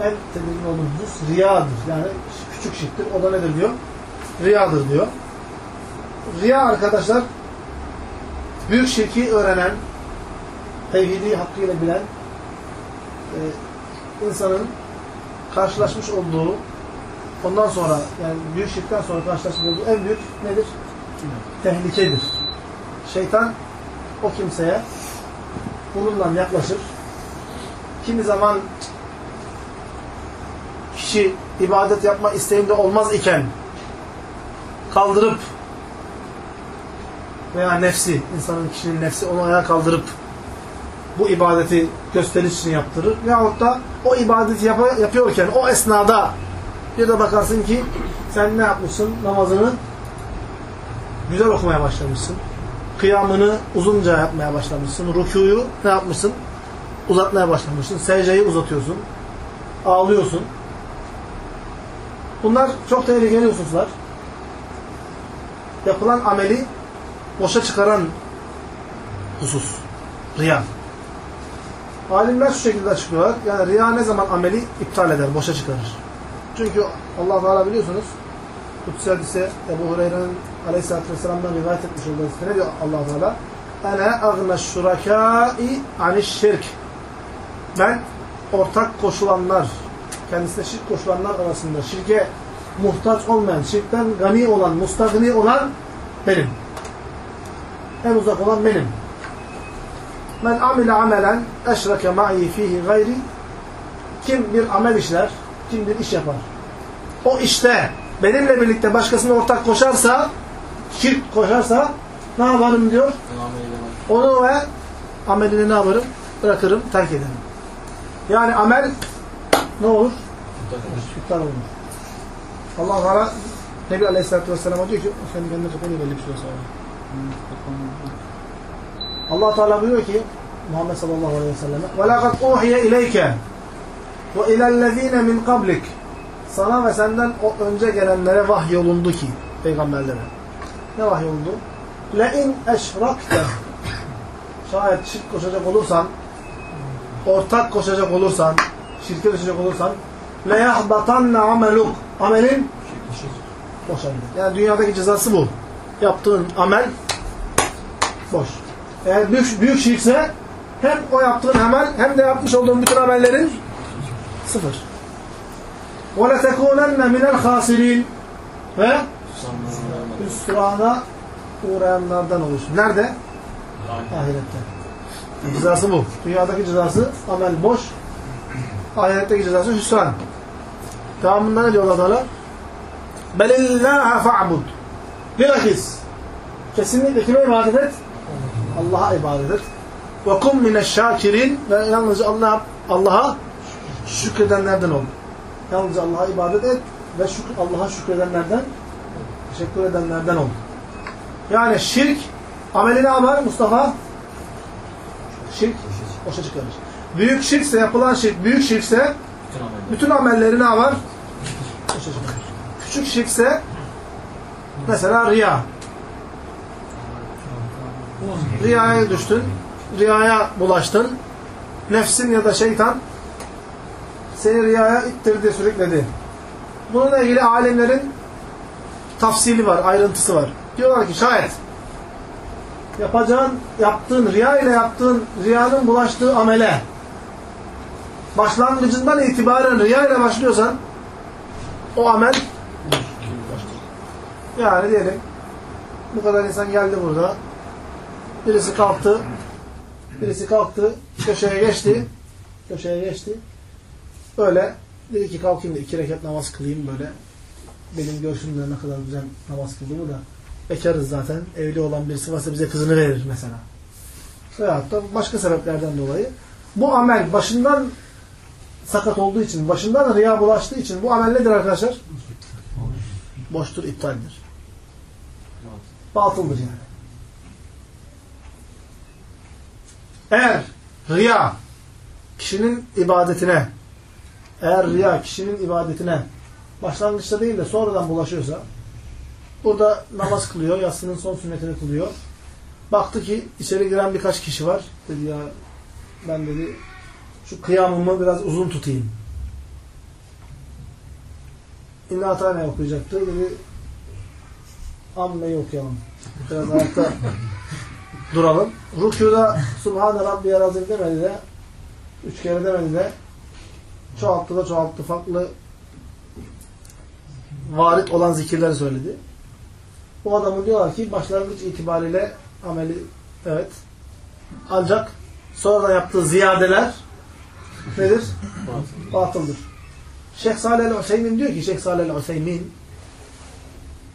en tedirgin olduğum husus riyadır. Yani küçük şirktir. O da nedir diyor? Riyadır diyor. Riya arkadaşlar büyük şirki öğrenen, tevhidi hakkıyla bilen e, insanın karşılaşmış olduğu ondan sonra yani büyük şirkten sonra karşılaşmış olduğu en büyük nedir? Tehlikedir. Şeytan o kimseye bununla yaklaşır. Kimi zaman kişi ibadet yapma isteğinde olmaz iken kaldırıp veya nefsi, insanın kişinin nefsi onu ayağa kaldırıp bu ibadeti gösteriş için yaptırır. Veyahut da o ibadeti yap yapıyorken o esnada bir de bakarsın ki sen ne yapmışsın? Namazını güzel okumaya başlamışsın. Kıyamını uzunca yapmaya başlamışsın. Rükuyu ne yapmışsın? Uzatmaya başlamışsın. Secdeyi uzatıyorsun. Ağlıyorsun. Bunlar çok tehlikeli hususlar. Yapılan ameli boşa çıkaran husus. Riya. Alimler şu şekilde açıklıyorlar. Yani riya ne zaman ameli iptal eder, boşa çıkarır. Çünkü allah Teala biliyorsunuz Kutsi hadise Ebu Hureyre'nin Aleyhisselatü Vesselam'dan rivayet etmiş olduğu ne diyor allah Teala? Ene agna şurakâi aniş şirk. Ben ortak koşulanlar, kendisine şirk koşulanlar arasında şirke muhtaç olmayan, şirkten gani olan, mustagni olan benim. En uzak olan benim. Men amile amelen eşreke ma'i fihi gayri kim bir amel işler, kim bir iş yapar. O işte benimle birlikte başkasına ortak koşarsa, şirk koşarsa ne yaparım diyor? Onu ve amelini ne yaparım? Bırakırım, terk ederim. Yani amel ne olur? İptal olur. Allah Teala Nebi Aleyhisselatü Vesselam'a diyor ki kendi kendine kapanıyor belli bir süre sonra. Allah Teala buyuruyor ki Muhammed sallallahu aleyhi ve selleme وَلَقَدْ اُوْحِيَ اِلَيْكَ وَاِلَى الَّذ۪ينَ مِنْ قَبْلِكَ Sana ve senden o önce gelenlere vahyolundu ki peygamberlere. Ne vahyolundu? لَاِنْ اَشْرَكْتَ Şayet şirk koşacak olursan ortak koşacak olursan şirke düşecek olursan لَيَحْبَطَنَّ عَمَلُكَ Amelin boşalır. Yani dünyadaki cezası bu. Yaptığın amel boş. Eğer büyük, büyük şirkse hem o yaptığın amel hem de yapmış olduğun bütün amellerin sıfır. وَلَتَكُونَنَّ مِنَ الْخَاسِرِينَ Ve hüsrana uğrayanlardan olur. Nerede? Ahirette. Cezası bu. Dünyadaki cezası amel boş. Ahiretteki cezası hüsran. Devamında ne diyor Allah Teala? Belillâhe fa'bud. Bilakis. Kesinlikle kime ibadet et? Allah'a ibadet et. Ve kum mineşşâkirin ve yalnızca Allah Allah'a şükredenlerden ol. Yalnızca Allah'a ibadet et ve şükür, Allah'a şükredenlerden teşekkür edenlerden ol. Yani şirk ameli ne yapar Mustafa? Şirk boşa çıkarır. Büyük şirkse yapılan şirk, büyük şirkse Bütün ameller. bütün amelleri ne yapar? Boşa çıkarır. Küçük şirkse mesela riya. Riyaya düştün, riyaya bulaştın. Nefsin ya da şeytan seni riyaya ittirdi, sürükledi. Bununla ilgili alimlerin tafsili var, ayrıntısı var. Diyorlar ki şayet yapacağın, yaptığın, riya ile yaptığın, riyanın bulaştığı amele başlangıcından itibaren riya ile başlıyorsan o amel yani diyelim bu kadar insan geldi burada birisi kalktı birisi kalktı köşeye geçti köşeye geçti. Böyle dedi ki kalkayım da iki rekat namaz kılayım böyle benim görüşümde ne kadar güzel namaz kıldığımı da bekarız zaten evli olan birisi varsa bize kızını verir mesela veyahut da başka sebeplerden dolayı bu amel başından sakat olduğu için, başından riya bulaştığı için bu amel nedir arkadaşlar? Boştur, iptaldir. Batıldır yani. Eğer riya kişinin ibadetine eğer riya kişinin ibadetine başlangıçta değil de sonradan bulaşıyorsa burada namaz kılıyor, yatsının son sünnetini kılıyor. Baktı ki içeri giren birkaç kişi var. Dedi ya ben dedi şu kıyamımı biraz uzun tutayım. İnna Atane okuyacaktı. Dedi Amme'yi okuyalım. Biraz ayakta (laughs) duralım. Rükûda Subhane Rabbiyel Azim demedi de üç kere demedi de çoğalttı da çoğalttı. Farklı varit olan zikirleri söyledi. Bu adamın diyorlar ki başlangıç itibariyle ameli evet ancak sonradan yaptığı ziyadeler nedir? Batıldır. Şeyh Salih el-Hüseyin diyor ki Şeyh Salih el-Hüseyin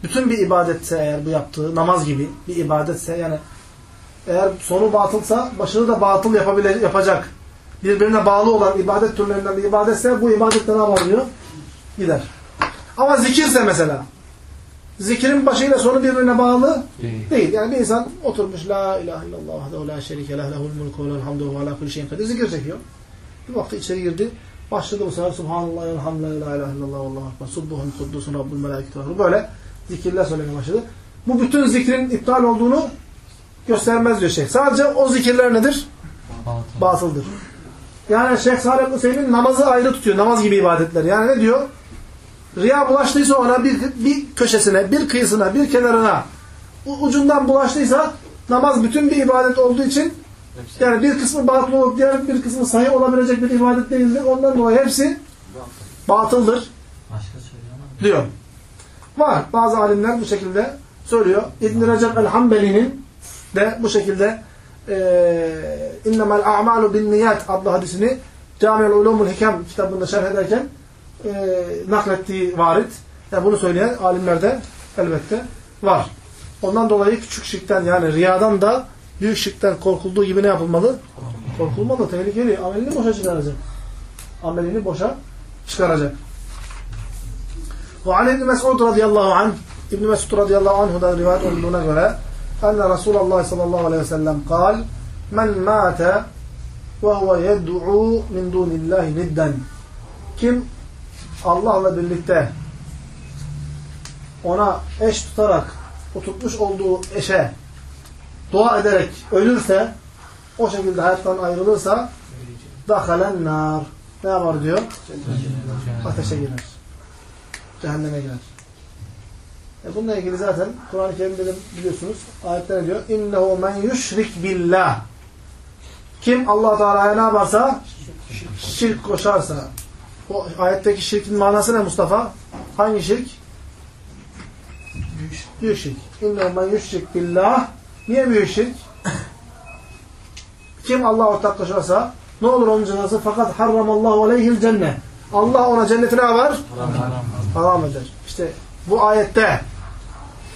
bütün bir ibadetse eğer bu yaptığı namaz gibi bir ibadetse yani eğer sonu batılsa başını da batıl yapabile, yapacak birbirine bağlı olan ibadet türlerinden bir ibadetse bu ibadette ne var diyor? Gider. Ama zikirse mesela zikirin başıyla sonu birbirine bağlı Değil. değil. Yani bir insan oturmuş la ilahe illallah vahdehu la şerike leh lehul mulku ve lehul hamdu ve ala kulli şeyin kadir zikir çekiyor. Bir vakti içeri girdi. Başladı bu sefer Subhanallah, Elhamdülillah, La ilahe illallah, Allahu akbar, Subbuhun, Kuddusun, Rabbul melâketi ve Böyle zikirler söylemeye başladı. Bu bütün zikrin iptal olduğunu göstermez diyor şeyh. Sadece o zikirler nedir? Batıl. Batıldır. Yani Şeyh Salih Hüseyin namazı ayrı tutuyor. Namaz gibi ibadetler. Yani ne diyor? Riya bulaştıysa ona bir, bir köşesine, bir kıyısına, bir kenarına ucundan bulaştıysa namaz bütün bir ibadet olduğu için yani bir kısmı batıl olup diğer bir kısmı sahih olabilecek bir ibadet değildir. Ondan dolayı hepsi batıldır diyor. Var. Bazı alimler bu şekilde söylüyor. İbn-i Recep el-Hanbeli'nin de bu şekilde eee innemel a'malu bin niyat adlı hadisini Cami'ül Ulumul Hikem kitabında şerh ederken e, naklettiği varit. Yani bunu söyleyen alimlerde elbette var. Ondan dolayı küçük şirkten yani riyadan da büyük şirkten korkulduğu gibi ne yapılmalı? Korkulmalı, tehlikeli. Amelini boşa çıkaracak. Amelini boşa çıkaracak. Ve an İbn-i Mes'ud radıyallahu anh İbn-i Mes'ud radıyallahu anh'dan rivayet olduğuna göre enne Resulullah sallallahu aleyhi ve sellem kal men mâte ve huve yed'u min dunillahi nidden kim Allah'la birlikte ona eş tutarak o tutmuş olduğu eşe dua ederek ölürse o şekilde hayattan ayrılırsa dahalen nar ne yapar diyor? Ateşe girer cehenneme girer. E bununla ilgili zaten Kur'an-ı Kerim'de de biliyorsunuz ayetler diyor? İnnehu men yüşrik billah. Kim Allah Teala'ya ne yaparsa şirk koşarsa. O ayetteki şirkin manası ne Mustafa? Hangi şirk? Büyük şirk. İnne men yüşrik billah. Niye büyük şirk? (laughs) Kim Allah ortak koşarsa ne olur onun cezası? Fakat harramallahu aleyhil cennet. Allah ona cenneti ne var? Haram eder. İşte bu ayette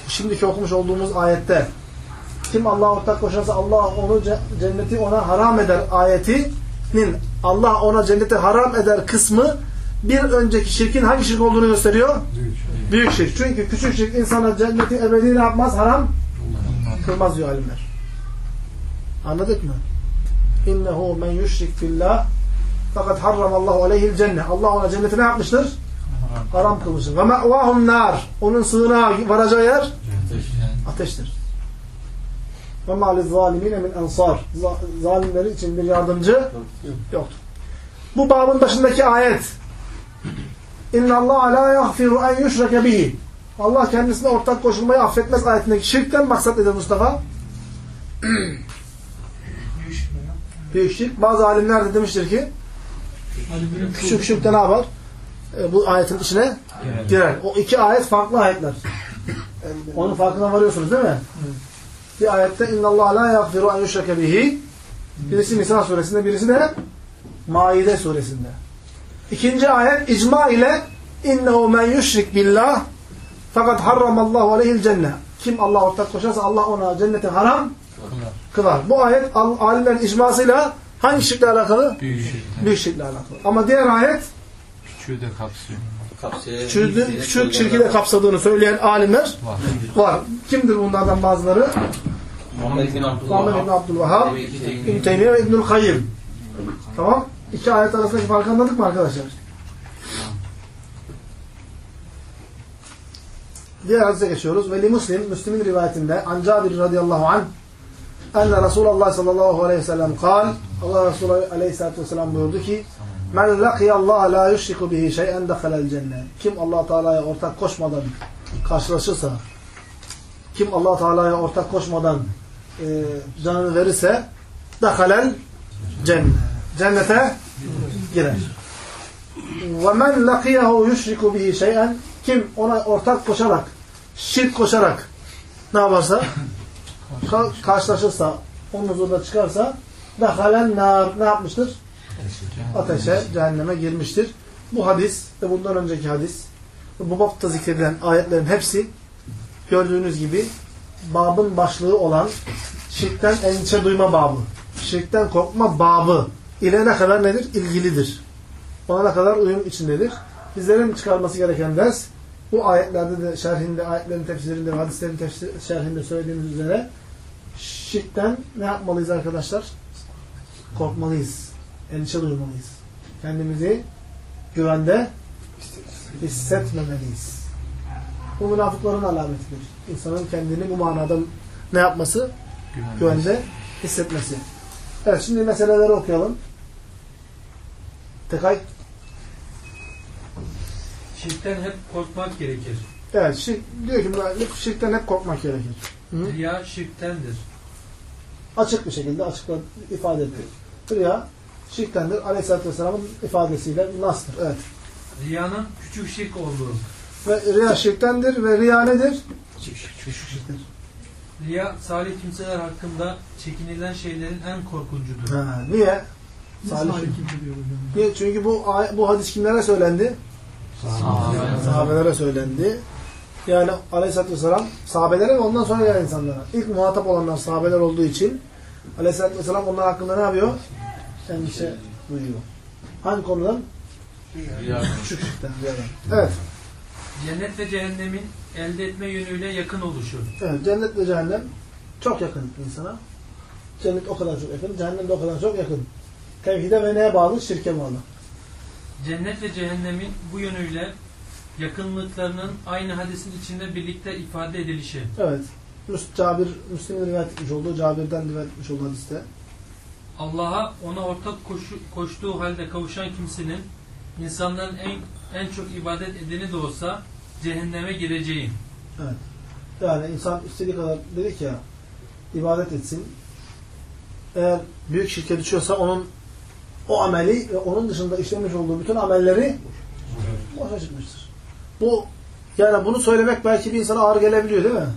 şimdiki okumuş olduğumuz ayette kim Allah'a ortak koşarsa Allah onu ce- cenneti ona haram eder ayetinin Allah ona cenneti haram eder kısmı bir önceki şirkin hangi şirk olduğunu gösteriyor? Büyük şirk. Çünkü küçük şirk insana cenneti ebedi ne yapmaz? Haram kılmaz diyor alimler. Anladık mı? İnnehu men yüşrik billah fakat harramallahu aleyhil cennet. Allah ona cenneti ne yapmıştır? Haram kılmıştır. Ve me'vahum nar. Onun sığınağı varacağı yer ateştir. Zalimine min ensar. Za- Zalimleri için bir yardımcı yoktur. Bu babın başındaki ayet İnna Allah la yaghfiru en yushrake bihi. Allah kendisine ortak koşulmayı affetmez ayetindeki şirkten maksat nedir Mustafa? Büyük şirk. Bazı alimler de demiştir ki küçük şirk de ne yapar? E, bu ayetin içine girer. O iki ayet farklı ayetler. Onun farkına varıyorsunuz değil mi? Bir ayette Allah la yaghfiru en yushrake bihi. Birisi Nisa suresinde, birisi de Maide suresinde. İkinci ayet icma ile innehu men yushrik billah fakat harramallahu aleyhil cennet. Kim Allah ortak koşarsa Allah ona cenneti haram kılar. Bu ayet al- alimlerin icmasıyla hangi şirkle alakalı? Büyük şirk. Büyük şirkle alakalı. Ama diğer ayet Küçüğü de kapsıyor. Kapsaya, küçük, şirki de kapsadığını söyleyen alimler Var. var. Kimdir bunlardan bazıları? Muhammed bin Abdülvahhab, İbn Teymiye ve İbnül Kayyim. Tamam. İki ayet arasındaki farkı anladık mı arkadaşlar? Diğer hadise geçiyoruz. Veli Müslim, Müslim'in rivayetinde An Cabir radıyallahu anh enne Resulullah sallallahu aleyhi ve sellem kal Allah Resulü aleyhissalatü vesselam buyurdu ki Men lakiyallaha la yüşriku bihi şey'en dehalel cennet. Kim allah Teala'ya ortak koşmadan karşılaşırsa kim allah Teala'ya ortak koşmadan e, canını verirse dehalel cennet. Cennete girer. Ve men lakiyahu yüşriku bihi şey'en kim ona ortak koşarak şirk koşarak ne yaparsa ka- karşılaşırsa onun huzuruna çıkarsa dehalen nar ne yapmıştır? Ateşe, cehenneme girmiştir. Bu hadis ve bundan önceki hadis bu bapta zikredilen ayetlerin hepsi gördüğünüz gibi babın başlığı olan şirkten endişe duyma babı, şirkten korkma babı ile ne kadar nedir? İlgilidir. Ona kadar uyum içindedir. Bizlerin çıkarması gereken ders bu ayetlerde de şerhinde, ayetlerin tefsirinde hadislerin tefsir, şerhinde söylediğimiz üzere şirkten ne yapmalıyız arkadaşlar? Korkmalıyız. Endişe duymalıyız. Kendimizi güvende hissetmemeliyiz. Bu münafıkların alametidir. İnsanın kendini bu manada ne yapması? Güvende hissetmesi. Evet şimdi meseleleri okuyalım. Tekay. Şirkten hep korkmak gerekir. Evet şirk, diyor ki şirkten hep korkmak gerekir. Hı? Riya şirktendir. Açık bir şekilde açıkla ifade etti. Riya şirktendir. Aleyhisselatü Vesselam'ın ifadesiyle nastır. Evet. Riyanın küçük şirk olduğu. Ve riya şirktendir ve riya nedir? Küçük şirktir. Riya salih kimseler hakkında çekinilen şeylerin en korkuncudur. Ha, niye? Salih. Niye? Çünkü bu bu hadis kimlere söylendi? Sahabelere söylendi. Yani Aleyhisselatü Vesselam sahabelere ve ondan sonra gelen insanlara. İlk muhatap olanlar sahabeler olduğu için Aleyhisselatü Vesselam onlar hakkında ne yapıyor? Endişe duyuyor. Hangi konudan? Riyadan. Evet. Cennet ve cehennemin elde etme yönüyle yakın oluşu. Evet. Cennet ve cehennem çok yakın insana. Cennet o kadar çok yakın. Cehennem de o kadar çok yakın. Tevhide ve neye bağlı? Şirke bağlı. Cennet ve cehennemin bu yönüyle yakınlıklarının aynı hadisin içinde birlikte ifade edilişi. Evet. Müs- Cabir, Müslim'in rivayet etmiş olduğu, Cabir'den rivayet etmiş olduğu hadiste. Allah'a ona ortak koşu, koştuğu halde kavuşan kimsenin insanların en en çok ibadet edeni de olsa cehenneme gireceğin. Yani insan istediği kadar dedik ya ibadet etsin. Eğer büyük şirke düşüyorsa onun o ameli ve onun dışında işlemiş olduğu bütün amelleri boşa çıkmıştır. Bu Yani bunu söylemek belki bir insana ağır gelebiliyor değil mi?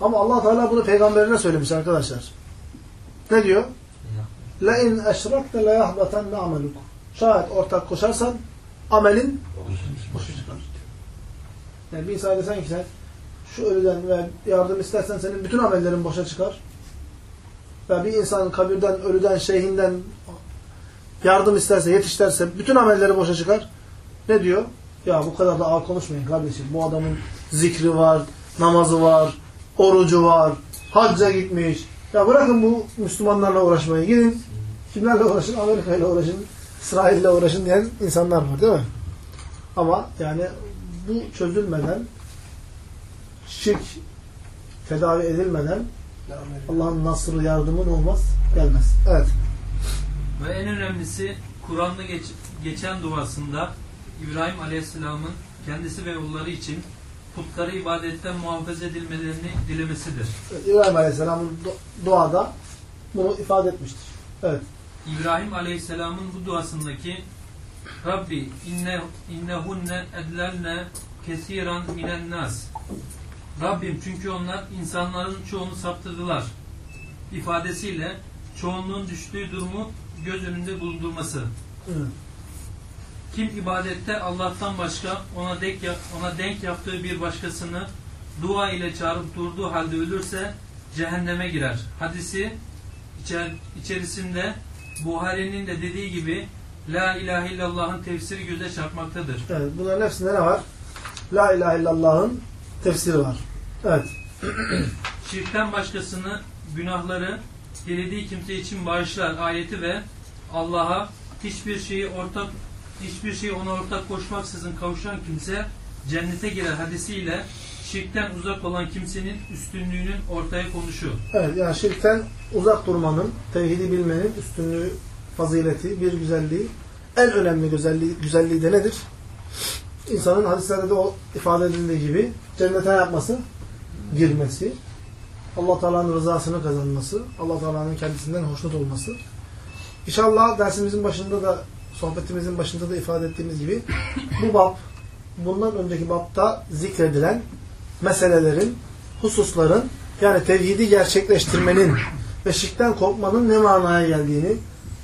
Ama allah Teala bunu peygamberine söylemiş arkadaşlar. Ne diyor? لَاِنْ اَشْرَكْتَ لَيَحْبَتَنَّ عَمَلُكُ Şayet ortak koşarsan amelin boşa çıkar. Yani bir insana desen ki sen şu ölüden ve yardım istersen senin bütün amellerin boşa çıkar. Ve bir insan kabirden, ölüden, şeyhinden yardım isterse, yetişlerse bütün amelleri boşa çıkar. Ne diyor? Ya bu kadar da ağır konuşmayın kardeşim. Bu adamın zikri var, namazı var, orucu var, hacca gitmiş. Ya bırakın bu Müslümanlarla uğraşmayı. Gidin kimlerle uğraşın? Amerika ile uğraşın, İsrail ile uğraşın diyen insanlar var değil mi? Ama yani bu çözülmeden şirk tedavi edilmeden Allah'ın nasrı yardımı ne olmaz? Gelmez. Evet. Ve en önemlisi Kur'an'da geç- geçen duasında İbrahim Aleyhisselam'ın kendisi ve oğulları için putları ibadetten muhafaza edilmelerini dilemesidir. Evet, İbrahim Aleyhisselam'ın du- duada bunu ifade etmiştir. Evet. İbrahim Aleyhisselam'ın bu duasındaki Rabbi inne innehunne edlelne kesiran minen nas. Rabbim çünkü onlar insanların çoğunu saptırdılar. ifadesiyle çoğunluğun düştüğü durumu göz önünde bulundurması. Evet. Kim ibadette Allah'tan başka ona denk, ona denk yaptığı bir başkasını dua ile çağırıp durduğu halde ölürse cehenneme girer. Hadisi içer, içerisinde Buhari'nin de dediği gibi La ilahe illallah'ın tefsiri göze çarpmaktadır. Evet, bunların hepsinde ne var? La ilahe illallah'ın tefsiri var. Evet. (clears throat) Şirkten başkasını günahları dilediği kimse için bağışlar ayeti ve Allah'a hiçbir şeyi ortak hiçbir şeyi ona ortak koşmaksızın kavuşan kimse cennete girer hadisiyle şirkten uzak olan kimsenin üstünlüğünün ortaya konuşu. Evet, yani şirkten uzak durmanın, tevhidi bilmenin üstünlüğü, fazileti, bir güzelliği, en önemli güzelliği, güzelliği de nedir? İnsanın hadislerde de o ifade edildiği gibi cennete ne yapması? Girmesi. allah Teala'nın rızasını kazanması. allah Teala'nın kendisinden hoşnut olması. İnşallah dersimizin başında da, sohbetimizin başında da ifade ettiğimiz gibi bu bab, bundan önceki babda zikredilen meselelerin, hususların yani tevhidi gerçekleştirmenin ve şirkten kopmanın ne manaya geldiğini,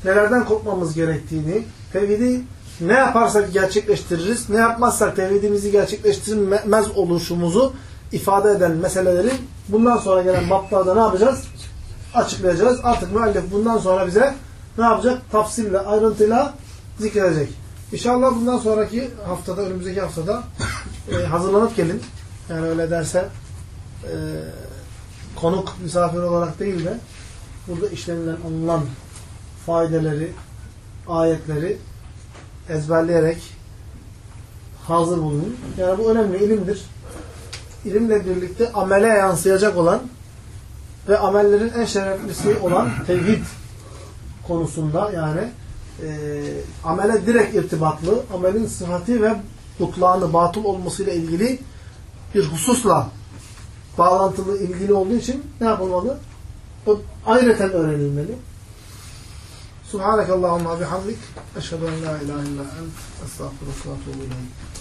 nelerden kopmamız gerektiğini, tevhidi ne yaparsak gerçekleştiririz, ne yapmazsak tevhidimizi gerçekleştirmez oluşumuzu ifade eden meselelerin bundan sonra gelen bablarda ne yapacağız? Açıklayacağız. Artık müellif bundan sonra bize ne yapacak? Tafsille, ayrıntıyla zikredecek. İnşallah bundan sonraki haftada, önümüzdeki haftada e, hazırlanıp gelin. Yani öyle derse e, konuk misafir olarak değil de burada işlenilen, anılan faydeleri, ayetleri ezberleyerek hazır bulunun. Yani bu önemli ilimdir. İlimle birlikte amele yansıyacak olan ve amellerin en şereflisi olan tevhid konusunda yani e, amele direkt irtibatlı, amelin sıhhati ve mutlağını batıl olmasıyla ilgili bir hususla bağlantılı, ilgili olduğu için ne yapılmalı? O ayrıca öğrenilmeli. Subhanakallahumma bihamdik. Eşhedü en la ilahe illa ent. Estağfurullah ve.